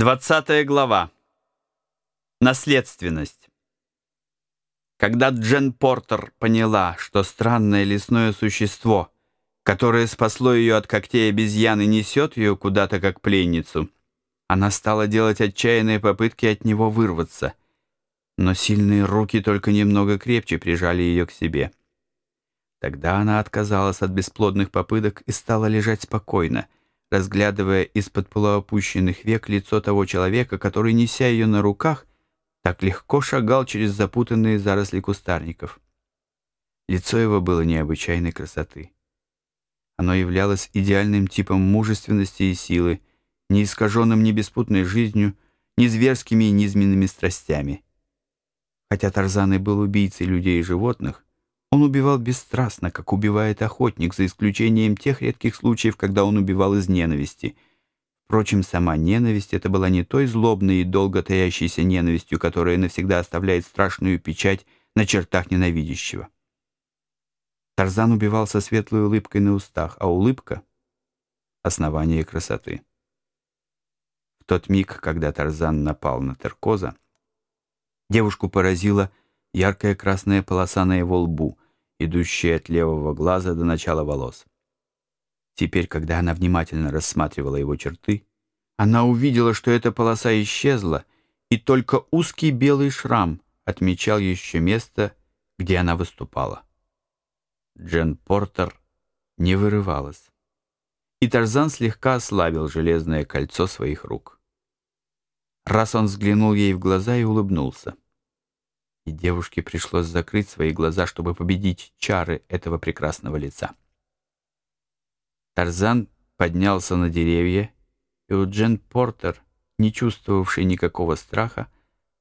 Двадцатая глава. Наследственность. Когда Джен Портер поняла, что странное лесное существо, которое спасло ее от когтей обезьяны, несет ее куда-то как пленницу, она стала делать отчаянные попытки от него вырваться. Но сильные руки только немного крепче прижали ее к себе. Тогда она отказалась от бесплодных попыток и стала лежать спокойно — разглядывая из-под полуопущенных век лицо того человека, который, неся ее на руках, так легко шагал через запутанные заросли кустарников. Лицо его было необычайной красоты. Оно являлось идеальным типом мужественности и силы, не искаженным ни беспутной жизнью, ни зверскими и низменными страстями. Хотя Тарзан и был убийцей людей и животных, он убивал бесстрастно, как убивает охотник, за исключением тех редких случаев, когда он убивал из ненависти. Впрочем, сама ненависть это была не той злобной и долго таящейся ненавистью, которая навсегда оставляет страшную печать на чертах ненавидящего. Тарзан убивал со светлой улыбкой на устах, а улыбка — основание красоты. В тот миг, когда Тарзан напал на Теркоза, девушку поразила — яркая красная полоса на его лбу, идущая от левого глаза до начала волос. Теперь, когда она внимательно рассматривала его черты, она увидела, что эта полоса исчезла, и только узкий белый шрам отмечал еще место, где она выступала. Джен Портер не вырывалась, и Тарзан слегка ослабил железное кольцо своих рук. Раз он взглянул ей в глаза и улыбнулся и девушке пришлось закрыть свои глаза, чтобы победить чары этого прекрасного лица. Тарзан поднялся на деревья, и у Джен Портер, не чувствовавшей никакого страха,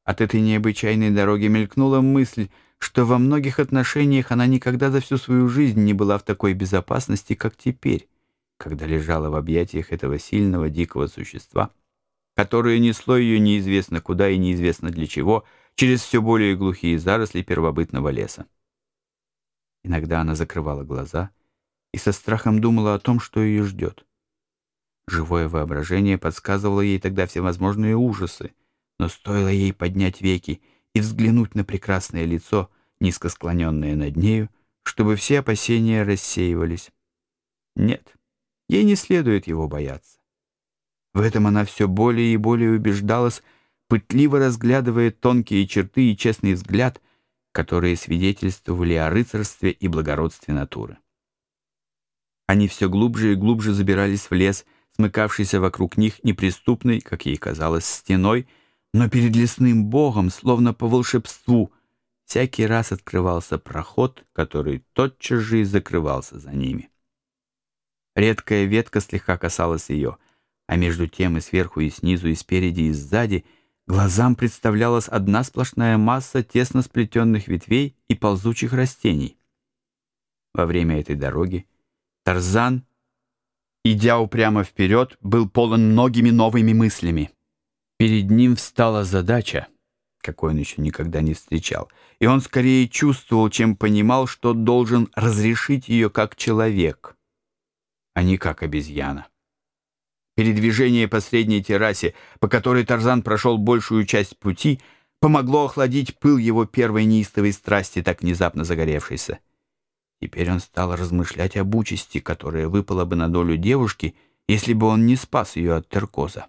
от этой необычайной дороги мелькнула мысль, что во многих отношениях она никогда за всю свою жизнь не была в такой безопасности, как теперь, когда лежала в объятиях этого сильного дикого существа, которое несло ее неизвестно куда и неизвестно для чего — через все более глухие заросли первобытного леса. Иногда она закрывала глаза и со страхом думала о том, что ее ждет. Живое воображение подсказывало ей тогда всевозможные ужасы, но стоило ей поднять веки и взглянуть на прекрасное лицо, низко склоненное над нею, чтобы все опасения рассеивались. Нет, ей не следует его бояться. В этом она все более и более убеждалась, пытливо разглядывая тонкие черты и честный взгляд, которые свидетельствовали о рыцарстве и благородстве натуры. Они все глубже и глубже забирались в лес, смыкавшийся вокруг них неприступной, как ей казалось, стеной, но перед лесным богом, словно по волшебству, всякий раз открывался проход, который тотчас же и закрывался за ними. Редкая ветка слегка касалась ее, а между тем и сверху, и снизу, и спереди, и сзади — Глазам представлялась одна сплошная масса тесно сплетенных ветвей и ползучих растений. Во время этой дороги Тарзан, идя упрямо вперед, был полон многими новыми мыслями. Перед ним встала задача, какой он еще никогда не встречал, и он скорее чувствовал, чем понимал, что должен разрешить ее как человек, а не как обезьяна. Передвижение по средней террасе, по которой Тарзан прошел большую часть пути, помогло охладить пыл его первой неистовой страсти, так внезапно загоревшейся. Теперь он стал размышлять об участи, которая выпала бы на долю девушки, если бы он не спас ее от Теркоза.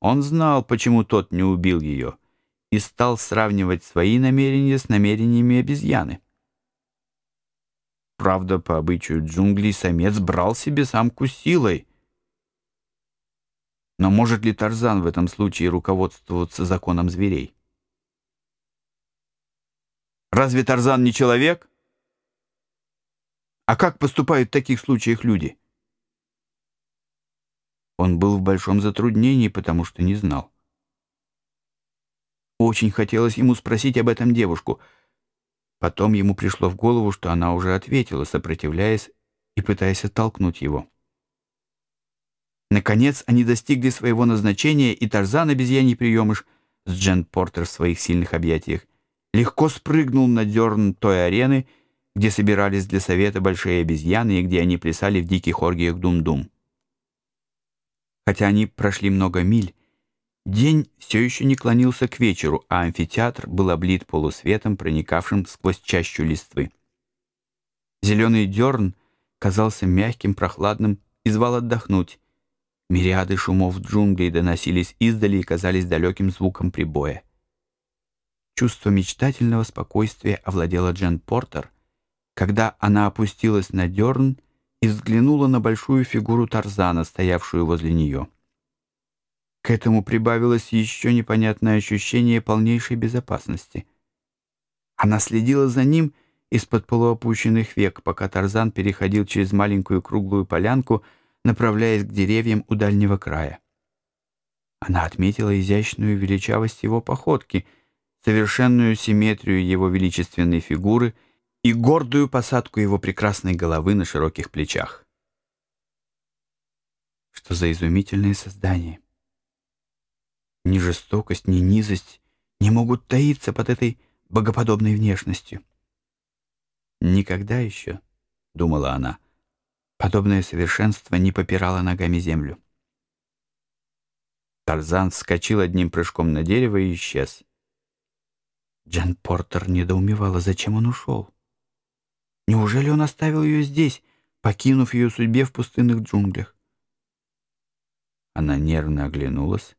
Он знал, почему тот не убил ее, и стал сравнивать свои намерения с намерениями обезьяны. Правда, по обычаю джунглей самец брал себе самку силой — но может ли Тарзан в этом случае руководствоваться законом зверей? Разве Тарзан не человек? А как поступают в таких случаях люди? Он был в большом затруднении, потому что не знал. Очень хотелось ему спросить об этом девушку. Потом ему пришло в голову, что она уже ответила, сопротивляясь и пытаясь оттолкнуть его. Наконец они достигли своего назначения, и Тарзан, обезьяний приемыш, с Джен Портер в своих сильных объятиях, легко спрыгнул на дерн той арены, где собирались для совета большие обезьяны и где они плясали в диких оргиях дум-дум. Хотя они прошли много миль, День все еще не клонился к вечеру, а амфитеатр был облит полусветом, проникавшим сквозь чащу листвы. Зеленый дерн казался мягким, прохладным и звал отдохнуть. Мириады шумов джунглей доносились издали и казались далеким звуком прибоя. Чувство мечтательного спокойствия овладело Джен Портер, когда она опустилась на дерн и взглянула на большую фигуру Тарзана, стоявшую возле нее. К этому прибавилось еще непонятное ощущение полнейшей безопасности. Она следила за ним из-под полуопущенных век, пока Тарзан переходил через маленькую круглую полянку, направляясь к деревьям у дальнего края. Она отметила изящную величавость его походки, совершенную симметрию его величественной фигуры и гордую посадку его прекрасной головы на широких плечах. Что за изумительное создание! Ни жестокость, ни низость не могут таиться под этой богоподобной внешностью. «Никогда еще», — думала она, — «подобное совершенство не попирало ногами землю». Тарзан вскочил одним прыжком на дерево и исчез. Джен Портер недоумевала, зачем он ушел. Неужели он оставил ее здесь, покинув ее судьбе в пустынных джунглях? Она нервно оглянулась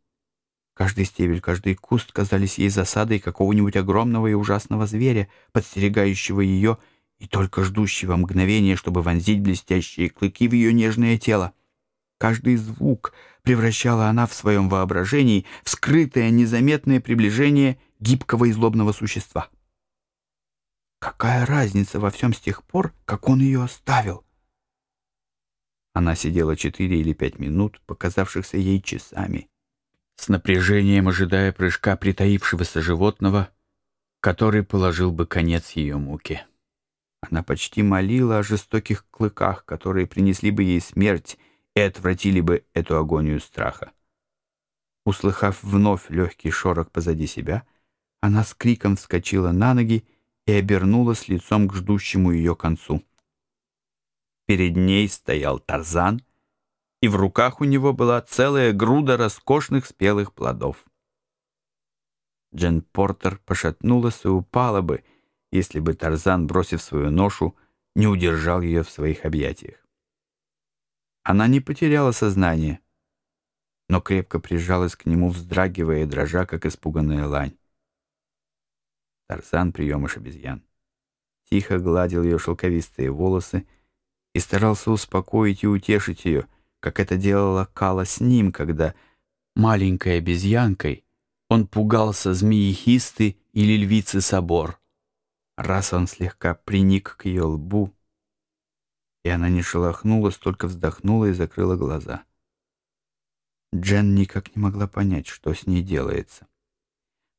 Каждый стебель, каждый куст казались ей засадой какого-нибудь огромного и ужасного зверя, подстерегающего ее и только ждущего мгновения, чтобы вонзить блестящие клыки в ее нежное тело. Каждый звук превращала она в своем воображении в скрытое, незаметное приближение гибкого и злобного существа. Какая разница во всем с тех пор, как он ее оставил? Она сидела четыре или пять минут, показавшихся ей часами, с напряжением ожидая прыжка притаившегося животного, который положил бы конец ее муке. Она почти молила о жестоких клыках, которые принесли бы ей смерть и отвратили бы эту агонию страха. Услыхав вновь легкий шорох позади себя, она с криком вскочила на ноги и обернулась лицом к ждущему ее концу. Перед ней стоял Тарзан — и в руках у него была целая груда роскошных спелых плодов. Джен Портер пошатнулась и упала бы, если бы Тарзан, бросив свою ношу, не удержал ее в своих объятиях. Она не потеряла сознание, но крепко прижалась к нему, вздрагивая и дрожа, как испуганная лань. Тарзан, приемыш обезьян, тихо гладил ее шелковистые волосы и старался успокоить и утешить ее — как это делала Кала с ним, когда маленькой обезьянкой он пугался змеи-хисты или львицы собор. Раз он слегка приник к ее лбу, и она не шелохнулась, только вздохнула и закрыла глаза. Джен никак не могла понять, что с ней делается.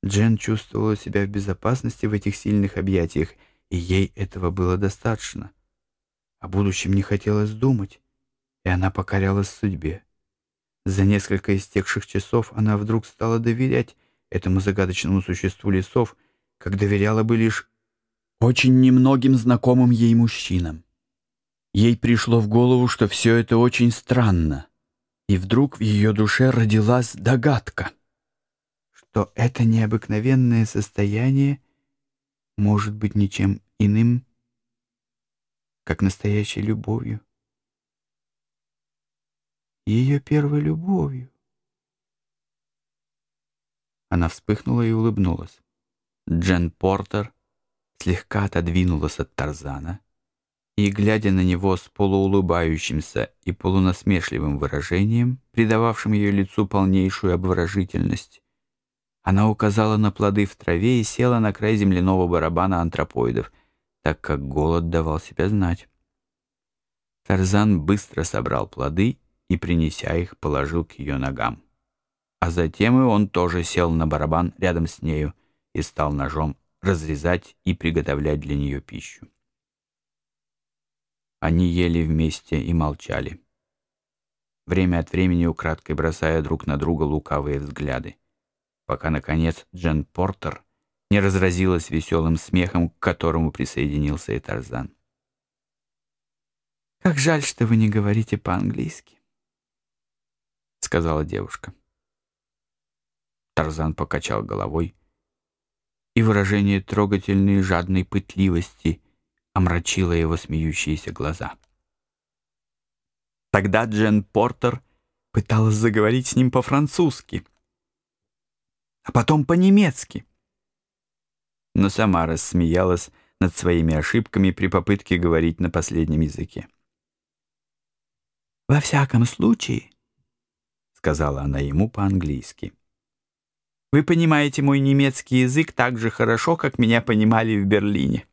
Джен чувствовала себя в безопасности в этих сильных объятиях, и ей этого было достаточно. О будущем не хотелось думать и она покорялась судьбе. За несколько истекших часов она вдруг стала доверять этому загадочному существу лесов, как доверяла бы лишь очень немногим знакомым ей мужчинам. Ей пришло в голову, что все это очень странно, и вдруг в ее душе родилась догадка, что это необыкновенное состояние может быть ничем иным, как настоящей любовью ее первой любовью. Она вспыхнула и улыбнулась. Джен Портер слегка отодвинулась от Тарзана и, глядя на него с полуулыбающимся и полунасмешливым выражением, придававшим ее лицу полнейшую обворожительность, она указала на плоды в траве и села на край земляного барабана антропоидов, так как голод давал себя знать. Тарзан быстро собрал плоды и, принеся их, положил к ее ногам. А затем и он тоже сел на барабан рядом с нею и стал ножом разрезать и приготовлять для нее пищу. Они ели вместе и молчали, время от времени украдкой бросая друг на друга лукавые взгляды, пока, наконец, Джен Портер не разразилась веселым смехом, к которому присоединился и Тарзан. «Как жаль, что вы не говорите по-английски», сказала девушка. Тарзан покачал головой, и выражение трогательной жадной пытливости омрачило его смеющиеся глаза. Тогда Джен Портер пыталась заговорить с ним по-французски, а потом по-немецки. Но сама рассмеялась над своими ошибками при попытке говорить на последнем языке. «Во всяком случае», — сказала она ему по-английски, — «вы понимаете мой немецкий язык так же хорошо, как меня понимали в Берлине».